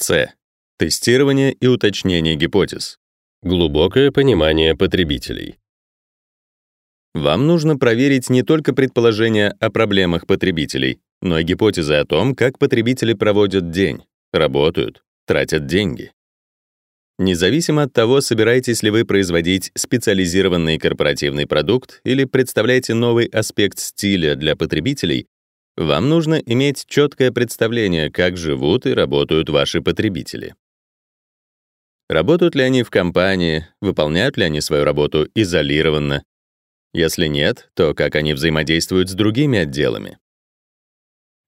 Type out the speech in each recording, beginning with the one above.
С. Тестирование и уточнение гипотез. Глубокое понимание потребителей. Вам нужно проверить не только предположения о проблемах потребителей, но и гипотезы о том, как потребители проводят день, работают, тратят деньги. Независимо от того, собираетесь ли вы производить специализированный корпоративный продукт или представляете новый аспект стиля для потребителей, вам нужно иметь четкое представление, как живут и работают ваши потребители. Работают ли они в компании, выполняют ли они свою работу изолированно? Если нет, то как они взаимодействуют с другими отделами?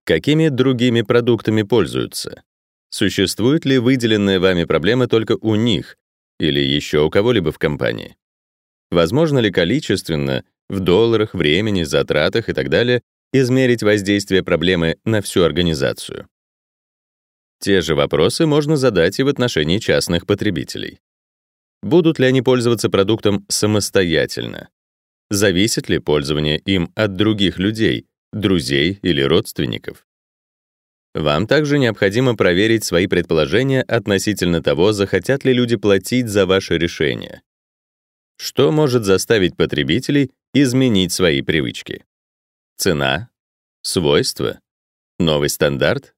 Какими другими продуктами пользуются? Существует ли выделенная вами проблема только у них или еще у кого-либо в компании? Возможно ли количественно, в долларах, времени, затратах и так далее, измерить воздействие проблемы на всю организацию? Те же вопросы можно задать и в отношении частных потребителей. Будут ли они пользоваться продуктом самостоятельно? Зависит ли пользование им от других людей, друзей или родственников? Вам также необходимо проверить свои предположения относительно того, захотят ли люди платить за ваше решение. Что может заставить потребителей изменить свои привычки? Цена? Свойства? Новый стандарт?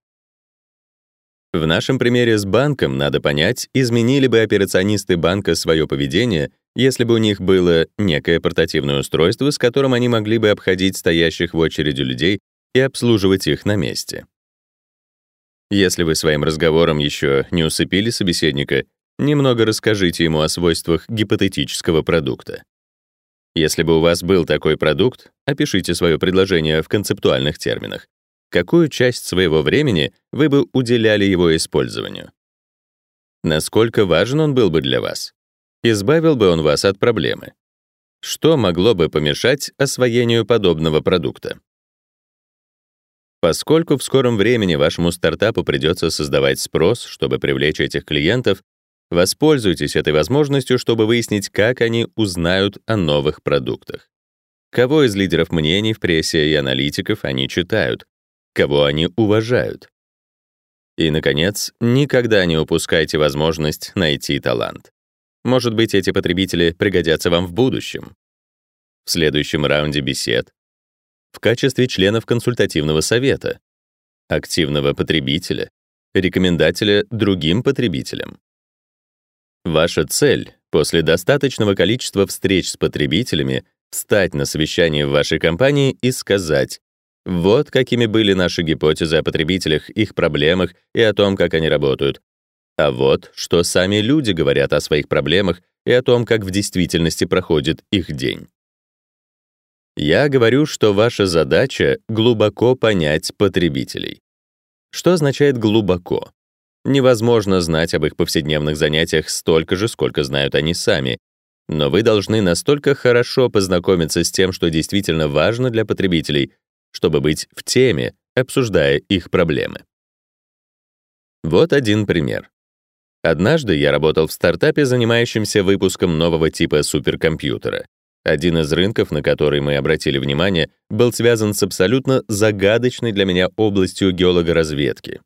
В нашем примере с банком надо понять, изменили бы операционисты банка свое поведение, если бы у них было некое портативное устройство, с которым они могли бы обходить стоящих в очереди людей и обслуживать их на месте. Если вы своим разговором еще не усыпили собеседника, немного расскажите ему о свойствах гипотетического продукта. Если бы у вас был такой продукт, опишите свое предложение в концептуальных терминах. Какую часть своего времени вы бы уделяли его использованию? Насколько важен он был бы для вас? Избавил бы он вас от проблемы? Что могло бы помешать освоению подобного продукта? Поскольку в скором времени вашему стартапу придется создавать спрос, чтобы привлечь этих клиентов, воспользуйтесь этой возможностью, чтобы выяснить, как они узнают о новых продуктах. Кого из лидеров мнений в прессе и аналитиков они читают, кого они уважают. И, наконец, никогда не упускайте возможность найти талант. Может быть, эти потребители пригодятся вам в будущем. В следующем раунде бесед в качестве членов консультативного совета, активного потребителя, рекомендателя другим потребителям. Ваша цель после достаточного количества встреч с потребителями встать на совещание в вашей компании и сказать: вот какими были наши гипотезы о потребителях, их проблемах и о том, как они работают. А вот что сами люди говорят о своих проблемах и о том, как в действительности проходит их день. Я говорю, что ваша задача — глубоко понять потребителей. Что означает «глубоко»? Невозможно знать об их повседневных занятиях столько же, сколько знают они сами, но вы должны настолько хорошо познакомиться с тем, что действительно важно для потребителей, чтобы быть в теме, обсуждая их проблемы. Вот один пример. Однажды я работал в стартапе, занимающемся выпуском нового типа суперкомпьютера. Один из рынков, на который мы обратили внимание, был связан с абсолютно загадочной для меня областью геологоразведки.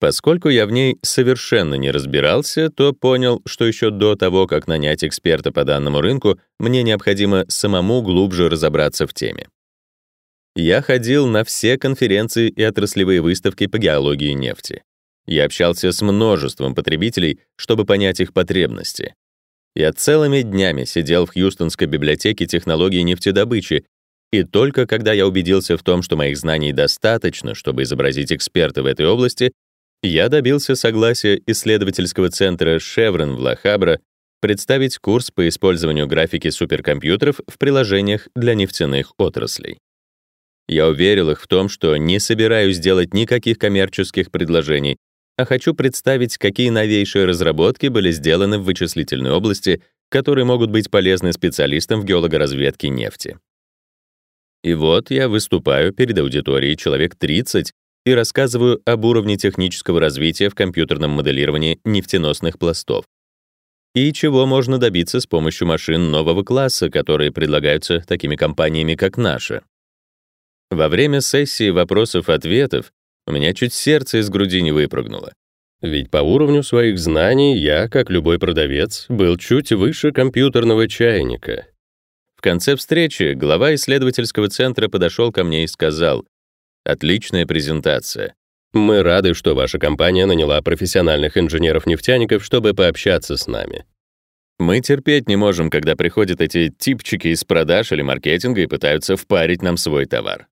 Поскольку я в ней совершенно не разбирался, то понял, что еще до того, как нанять эксперта по данному рынку, мне необходимо самому глубже разобраться в теме. Я ходил на все конференции и отраслевые выставки по геологии нефти. Я общался с множеством потребителей, чтобы понять их потребности. Я целыми днями сидел в Хьюстонской библиотеке технологий нефтедобычи, и только когда я убедился в том, что моих знаний достаточно, чтобы изобразить эксперта в этой области, я добился согласия исследовательского центра Chevron в Ла-Хабра представить курс по использованию графики суперкомпьютеров в приложениях для нефтяных отраслей. Я уверил их в том, что не собираюсь делать никаких коммерческих предложений, а хочу представить, какие новейшие разработки были сделаны в вычислительной области, которые могут быть полезны специалистам в геологоразведке нефти. И вот я выступаю перед аудиторией человек 30 и рассказываю об уровне технического развития в компьютерном моделировании нефтеносных пластов и чего можно добиться с помощью машин нового класса, которые предлагаются такими компаниями, как наша. Во время сессии вопросов-ответов у меня чуть сердце из груди не выпрыгнуло. Ведь по уровню своих знаний я, как любой продавец, был чуть выше компьютерного чайника. В конце встречи глава исследовательского центра подошел ко мне и сказал, «Отличная презентация. Мы рады, что ваша компания наняла профессиональных инженеров-нефтяников, чтобы пообщаться с нами. Мы терпеть не можем, когда приходят эти типчики из продаж или маркетинга и пытаются впарить нам свой товар.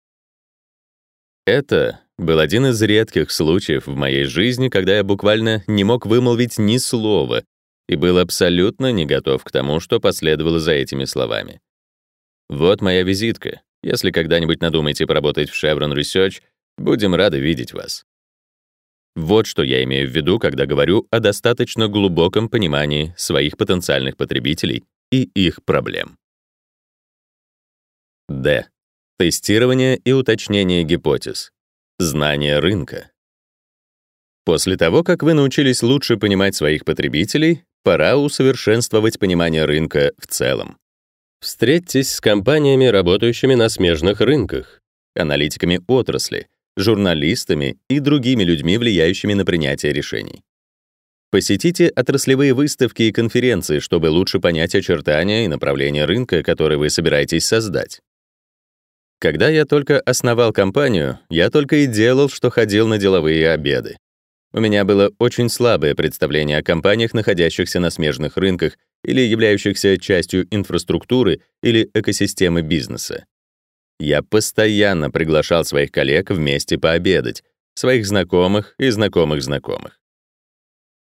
Это был один из редких случаев в моей жизни, когда я буквально не мог вымолвить ни слова и был абсолютно не готов к тому, что последовало за этими словами. Вот моя визитка. Если когда-нибудь надумаете поработать в Chevron Research, будем рады видеть вас. Вот что я имею в виду, когда говорю о достаточно глубоком понимании своих потенциальных потребителей и их проблем. Д. Тестирование и уточнение гипотез. Знание рынка. После того, как вы научились лучше понимать своих потребителей, пора усовершенствовать понимание рынка в целом. Встретьтесь с компаниями, работающими на смежных рынках, аналитиками отрасли, журналистами и другими людьми, влияющими на принятие решений. Посетите отраслевые выставки и конференции, чтобы лучше понять очертания и направления рынка, который вы собираетесь создать. Когда я только основал компанию, я только и делал, что ходил на деловые обеды. У меня было очень слабое представление о компаниях, находящихся на смежных рынках или являющихся частью инфраструктуры или экосистемы бизнеса. Я постоянно приглашал своих коллег вместе пообедать, своих знакомых и знакомых знакомых.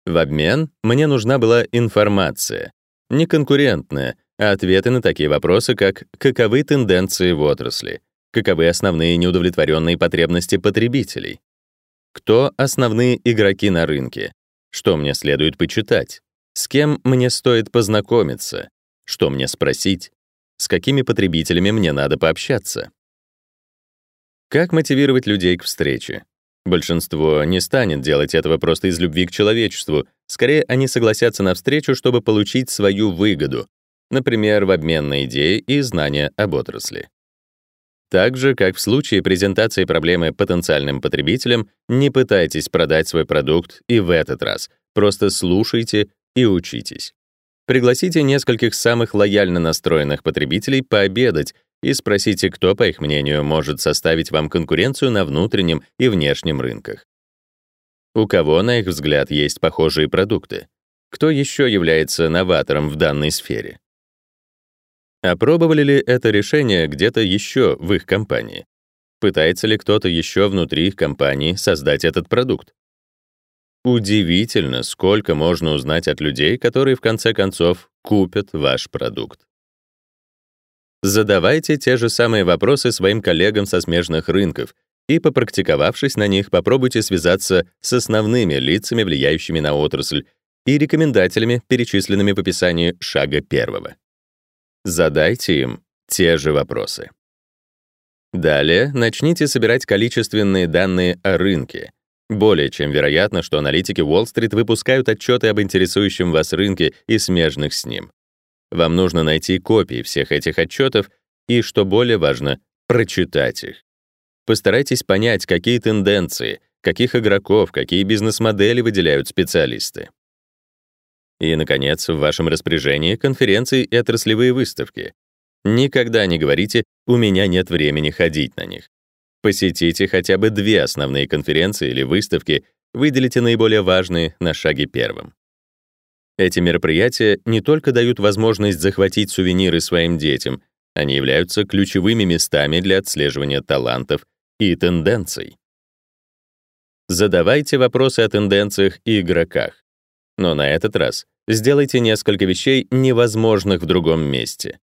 В обмен мне нужна была информация, не конкурентная, а ответы на такие вопросы, как каковы тенденции в отрасли, каковы основные неудовлетворенные потребности потребителей, кто основные игроки на рынке, что мне следует почитать, с кем мне стоит познакомиться, что мне спросить, с какими потребителями мне надо пообщаться. Как мотивировать людей к встрече? Большинство не станет делать этого просто из любви к человечеству. Скорее, они согласятся на встречу, чтобы получить свою выгоду, например, в обмен на идеи и знания об отрасли. Так же, как в случае презентации проблемы потенциальным потребителям, не пытайтесь продать свой продукт и в этот раз. Просто слушайте и учитесь. Пригласите нескольких самых лояльно настроенных потребителей пообедать и спросите, кто, по их мнению, может составить вам конкуренцию на внутреннем и внешнем рынках. У кого, на их взгляд, есть похожие продукты? Кто еще является новатором в данной сфере? Опробовали ли это решение где-то еще в их компании? Пытается ли кто-то еще внутри их компании создать этот продукт? Удивительно, сколько можно узнать от людей, которые в конце концов купят ваш продукт. Задавайте те же самые вопросы своим коллегам со смежных рынков и, попрактиковавшись на них, попробуйте связаться с основными лицами, влияющими на отрасль, и рекомендателями, перечисленными в описании шага первого. Задайте им те же вопросы. Далее начните собирать количественные данные о рынке — более чем вероятно, что аналитики Уолл-стрит выпускают отчеты об интересующем вас рынке и смежных с ним. Вам нужно найти копии всех этих отчетов и, что более важно, прочитать их. Постарайтесь понять, какие тенденции, каких игроков, какие бизнес-модели выделяют специалисты. И, наконец, в вашем распоряжении конференции и отраслевые выставки. Никогда не говорите «у меня нет времени ходить на них». Посетите хотя бы две основные конференции или выставки, выделите наиболее важные на шаге первым. Эти мероприятия не только дают возможность захватить сувениры своим детям, они являются ключевыми местами для отслеживания талантов и тенденций. Задавайте вопросы о тенденциях и игроках. Но на этот раз сделайте несколько вещей невозможных в другом месте.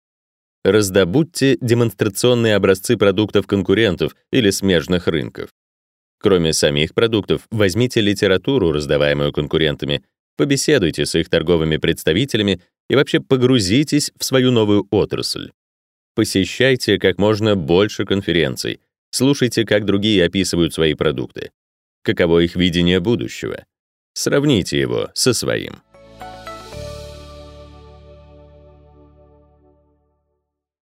Раздобудьте демонстрационные образцы продуктов конкурентов или смежных рынков. Кроме самих продуктов, возьмите литературу, раздаваемую конкурентами, побеседуйте с их торговыми представителями и вообще погрузитесь в свою новую отрасль. Посещайте как можно больше конференций, слушайте, как другие описывают свои продукты, каково их видение будущего. Сравните его со своим.